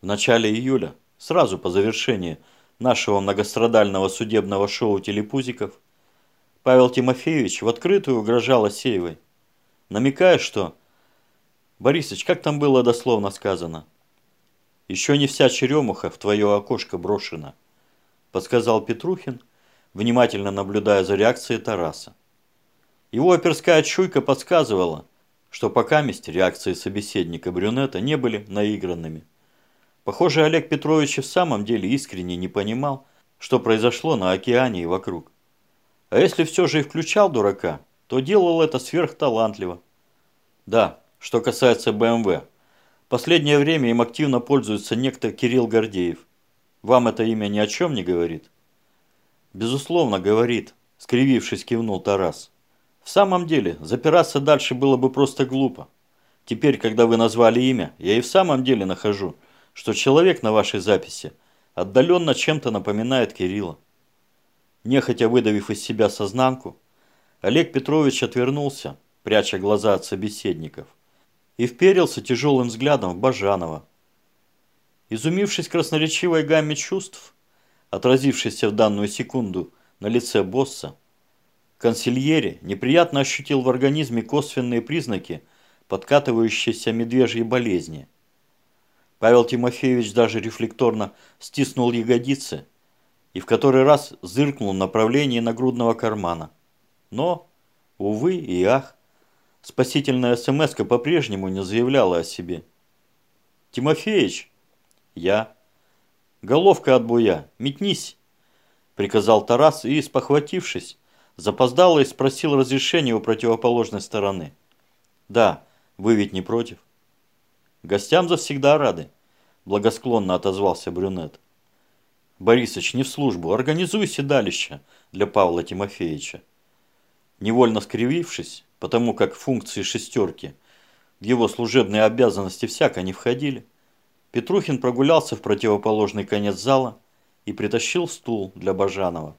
В начале июля, сразу по завершении нашего многострадального судебного шоу «Телепузиков», Павел Тимофеевич в открытую угрожал Асеевой, намекая, что «Борисыч, как там было дословно сказано?» «Еще не вся черемуха в твое окошко брошена», подсказал Петрухин, внимательно наблюдая за реакцией Тараса. Его оперская чуйка подсказывала, что пока месть реакции собеседника брюнета не были наигранными. Похоже, Олег Петрович в самом деле искренне не понимал, что произошло на океане и вокруг. А если все же и включал дурака, то делал это сверхталантливо. Да, что касается БМВ. Последнее время им активно пользуется некто Кирилл Гордеев. Вам это имя ни о чем не говорит? Безусловно, говорит, скривившись, кивнул Тарас. В самом деле, запираться дальше было бы просто глупо. Теперь, когда вы назвали имя, я и в самом деле нахожу, что человек на вашей записи отдаленно чем-то напоминает Кирилла. Нехотя выдавив из себя сознанку, Олег Петрович отвернулся, пряча глаза от собеседников, и вперился тяжелым взглядом в Бажанова. Изумившись красноречивой гамме чувств, отразившейся в данную секунду на лице босса, консильери неприятно ощутил в организме косвенные признаки подкатывающейся медвежьей болезни. Павел Тимофеевич даже рефлекторно стиснул ягодицы и в который раз зыркнул в направлении нагрудного кармана. Но, увы и ах, спасительная смс по-прежнему не заявляла о себе. «Тимофеич!» «Я». «Головка от буя, метнись!» Приказал Тарас и, спохватившись, запоздало и спросил разрешения у противоположной стороны. «Да, вы ведь не против?» «Гостям завсегда рады», – благосклонно отозвался брюнет. «Борисыч, не в службу, организуй седалище для Павла Тимофеевича». Невольно скривившись, потому как функции шестерки в его служебные обязанности всяко не входили, Петрухин прогулялся в противоположный конец зала и притащил стул для Бажанова.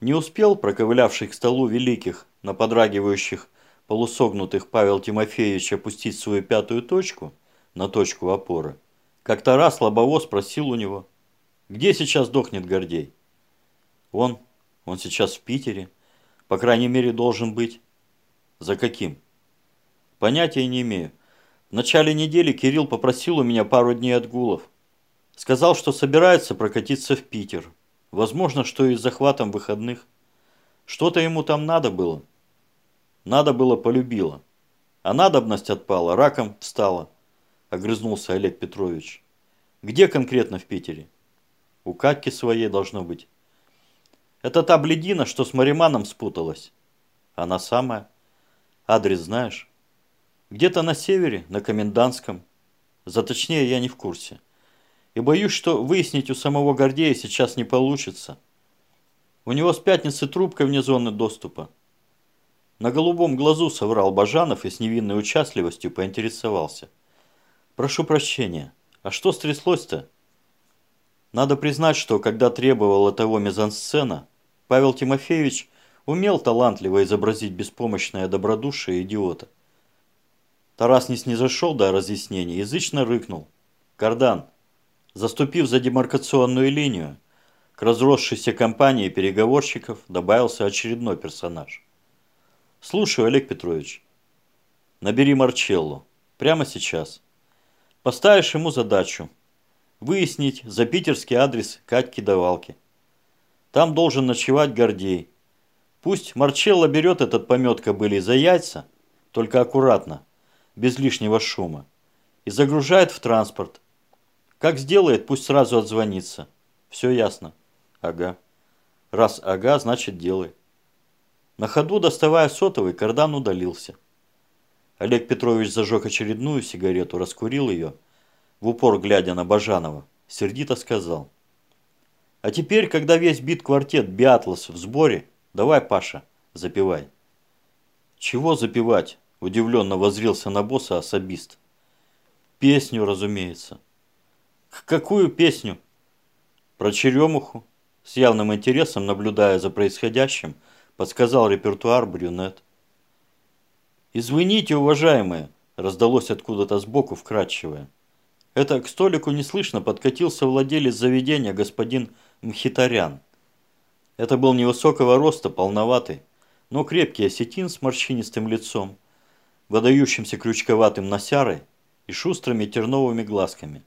Не успел проковылявший к столу великих, на подрагивающих полусогнутых Павел Тимофеевич опустить свою пятую точку на точку опоры, как Тарас Лобово спросил у него, где сейчас дохнет Гордей? Он, он сейчас в Питере, по крайней мере должен быть. За каким? Понятия не имею. В начале недели Кирилл попросил у меня пару дней отгулов. Сказал, что собирается прокатиться в Питер. Возможно, что и с захватом выходных. Что-то ему там надо было. Надо было полюбило. А надобность отпала, раком встала. Огрызнулся Олег Петрович. Где конкретно в Питере? У Катьки своей должно быть. Это та бледина, что с Мариманом спуталась. Она самая. Адрес знаешь? Где-то на севере, на Комендантском. Заточнее я не в курсе. И боюсь, что выяснить у самого Гордея сейчас не получится. У него с пятницы трубка вне зоны доступа. На голубом глазу соврал Бажанов и с невинной участливостью поинтересовался. «Прошу прощения, а что стряслось-то?» Надо признать, что когда требовала того мизансцена, Павел Тимофеевич умел талантливо изобразить беспомощное добродушие идиота. Тарас не снизошел до разъяснений, язычно рыкнул. «Кардан, заступив за демаркационную линию, к разросшейся компании переговорщиков добавился очередной персонаж. «Слушаю, Олег Петрович. Набери Марчеллу. Прямо сейчас. Поставишь ему задачу. Выяснить за питерский адрес Катьки-давалки. Там должен ночевать Гордей. Пусть Марчелло берет этот помет кобыли за яйца, только аккуратно, без лишнего шума, и загружает в транспорт. Как сделает, пусть сразу отзвонится. Все ясно. Ага. Раз ага, значит делай. На ходу, доставая сотовый, кардан удалился. Олег Петрович зажег очередную сигарету, раскурил ее, в упор глядя на Бажанова, сердито сказал. А теперь, когда весь бит-квартет Биатлас в сборе, давай, Паша, запивай. Чего запивать? Удивленно возрился на босса особист. Песню, разумеется. Какую песню? Про черемуху. С явным интересом, наблюдая за происходящим, подсказал репертуар брюнет. «Извините, уважаемые!» – раздалось откуда-то сбоку вкрадчивое. Это к столику неслышно подкатился владелец заведения господин Мхитарян. Это был невысокого роста, полноватый, но крепкий осетин с морщинистым лицом, выдающимся крючковатым носярой и шустрыми терновыми глазками.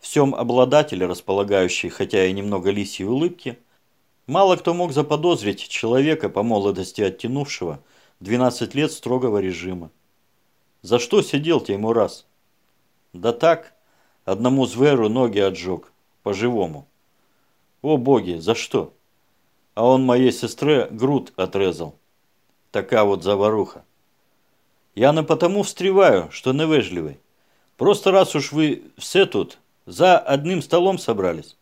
Всем обладателе, располагающий, хотя и немного лисьей улыбки, мало кто мог заподозрить человека по молодости оттянувшего 12 лет строгого режима. За что сидел Теймураз? Да так, одному зверу ноги отжег, по-живому. О боги, за что? А он моей сестре груд отрезал. Такая вот заваруха. Я на потому встреваю, что невежливый. Просто раз уж вы все тут за одним столом собрались.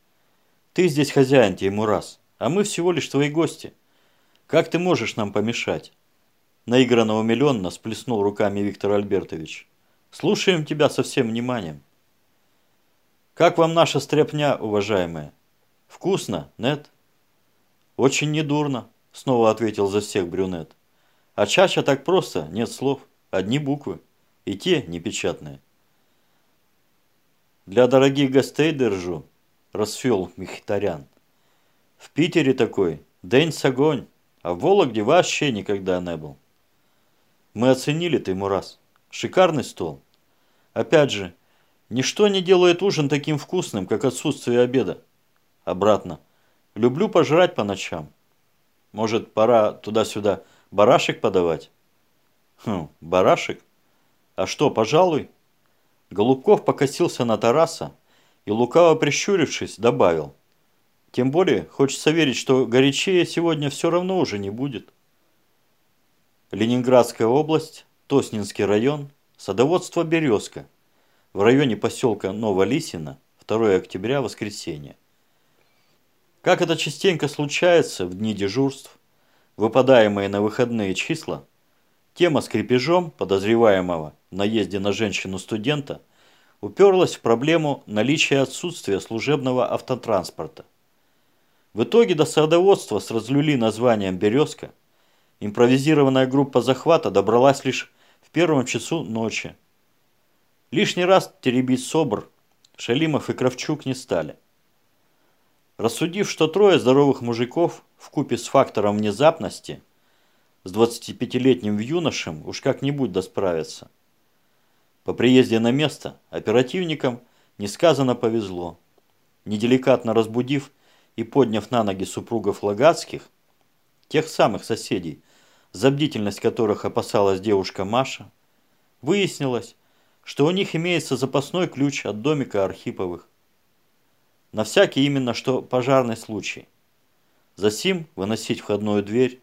Ты здесь хозяин, Теймураз, а мы всего лишь твои гости. Как ты можешь нам помешать? Наигранно умиленно сплеснул руками Виктор Альбертович. Слушаем тебя со всем вниманием. Как вам наша стряпня, уважаемая? Вкусно, нет? Очень недурно, снова ответил за всех брюнет. А чача так просто, нет слов, одни буквы. И те непечатные. Для дорогих гостей держу, расфел Михтарян. В Питере такой, день с огонь, а в Вологде вообще никогда не был. Мы оценили ты ему раз. Шикарный стол. Опять же, ничто не делает ужин таким вкусным, как отсутствие обеда. Обратно. Люблю пожрать по ночам. Может, пора туда-сюда барашек подавать? Хм, барашек? А что, пожалуй? Голубков покосился на Тараса и, лукаво прищурившись, добавил. Тем более, хочется верить, что горячее сегодня все равно уже не будет. Ленинградская область, Тоснинский район, садоводство «Березка» в районе поселка Новолисина, 2 октября, воскресенье. Как это частенько случается в дни дежурств, выпадаемые на выходные числа, тема с крепежом подозреваемого в наезде на женщину-студента уперлась в проблему наличия отсутствия служебного автотранспорта. В итоге до садоводства с разлюли названием «Березка» Импровизированная группа захвата добралась лишь в первом часу ночи. Лишний раз теребить СОБР Шалимов и Кравчук не стали. Рассудив, что трое здоровых мужиков в купе с фактором внезапности с 25-летним юношем уж как-нибудь досправятся. По приезде на место оперативникам несказанно повезло. Неделикатно разбудив и подняв на ноги супругов Лагацких, тех самых соседей, за бдительность которых опасалась девушка Маша, выяснилось, что у них имеется запасной ключ от домика Архиповых. На всякий именно что пожарный случай. Засим выносить входную дверь,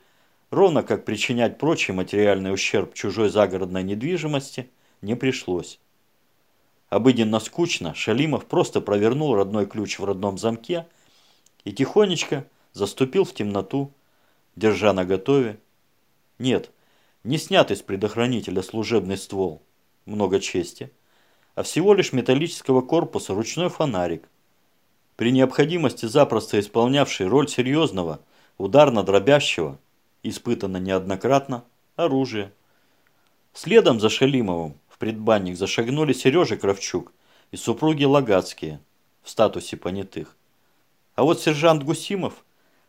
ровно как причинять прочий материальный ущерб чужой загородной недвижимости, не пришлось. Обыденно скучно Шалимов просто провернул родной ключ в родном замке и тихонечко заступил в темноту, держа наготове нет, не снятый с предохранителя служебный ствол, много чести, а всего лишь металлического корпуса ручной фонарик, при необходимости запросто исполнявший роль серьезного, ударно-дробящего, испытано неоднократно, оружия. Следом за Шалимовым в предбанник зашагнули Сережа Кравчук и супруги Лагацкие в статусе понятых. А вот сержант Гусимов,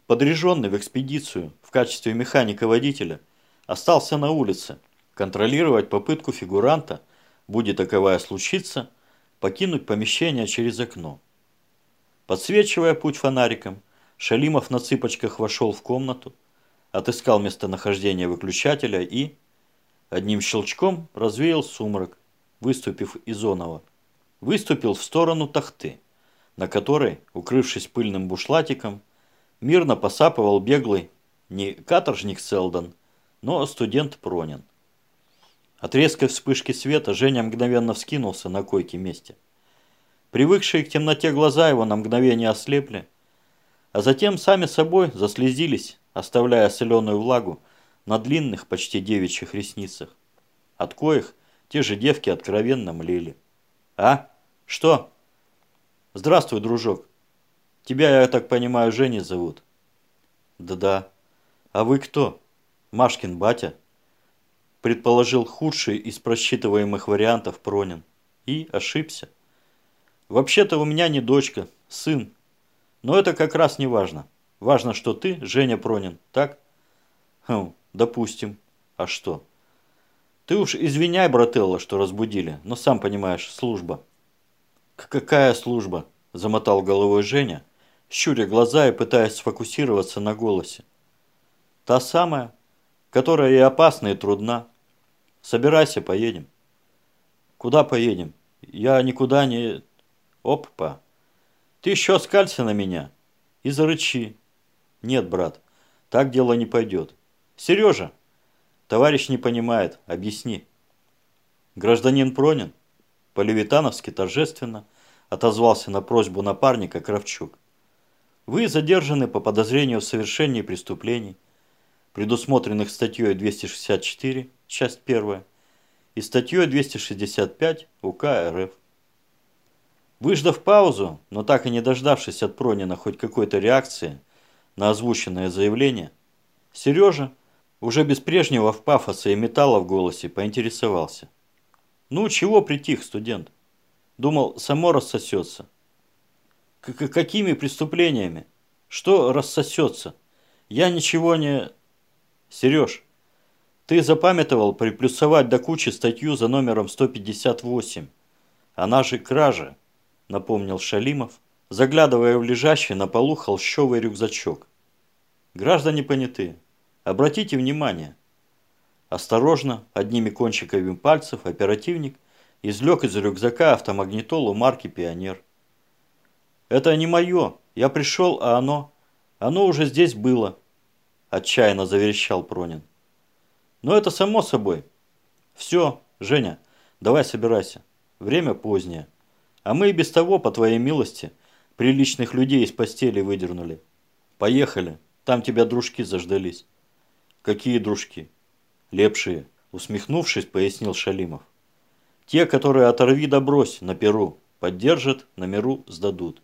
подряженный в экспедицию в качестве механика-водителя, остался на улице, контролировать попытку фигуранта, будет таковая случиться, покинуть помещение через окно. Подсвечивая путь фонариком, Шалимов на цыпочках вошел в комнату, отыскал местонахождение выключателя и одним щелчком развеял сумрак, выступив из онова. Выступил в сторону тахты, на которой, укрывшись пыльным бушлатиком, мирно посапывал беглый не каторжник Селдон, но студент Пронин. От резкой вспышки света Женя мгновенно вскинулся на койке месте. Привыкшие к темноте глаза его на мгновение ослепли, а затем сами собой заслезились, оставляя соленую влагу на длинных, почти девичьих ресницах, от коих те же девки откровенно млели. «А? Что?» «Здравствуй, дружок. Тебя, я так понимаю, Женей зовут?» «Да-да. А вы кто?» Машкин батя, предположил худший из просчитываемых вариантов Пронин. И ошибся. Вообще-то у меня не дочка, сын. Но это как раз не важно. Важно, что ты, Женя Пронин, так? Хм, допустим. А что? Ты уж извиняй, брателло, что разбудили, но сам понимаешь, служба. Какая служба? Замотал головой Женя, щуря глаза и пытаясь сфокусироваться на голосе. Та самая, которая и опасна, и трудна. Собирайся, поедем. Куда поедем? Я никуда не... Опа. Ты еще оскалься на меня и зарычи. Нет, брат, так дело не пойдет. Сережа, товарищ не понимает, объясни. Гражданин Пронин, по-левитановски торжественно, отозвался на просьбу напарника Кравчук. Вы задержаны по подозрению в совершении преступлений, предусмотренных статьей 264, часть 1, и статьей 265 УК РФ. Выждав паузу, но так и не дождавшись от Пронина хоть какой-то реакции на озвученное заявление, Сережа, уже без прежнего в пафоса и металла в голосе, поинтересовался. «Ну, чего притих, студент? Думал, само рассосется». К -к «Какими преступлениями? Что рассосется? Я ничего не...» «Сереж, ты запамятовал приплюсовать до кучи статью за номером 158. Она же кража напомнил Шалимов, заглядывая в лежащий на полу холщовый рюкзачок. Граждане понятые, обратите внимание. Осторожно, одними кончиками пальцев оперативник извлек из рюкзака автомагнитолу марки «Пионер». «Это не мое. Я пришел, а оно... Оно уже здесь было», – отчаянно заверещал Пронин. «Но это само собой. Все, Женя, давай собирайся. Время позднее». А мы и без того, по твоей милости, приличных людей из постели выдернули. Поехали, там тебя дружки заждались. Какие дружки? Лепшие, усмехнувшись, пояснил Шалимов. Те, которые оторви да брось на перу, поддержат, на миру сдадут.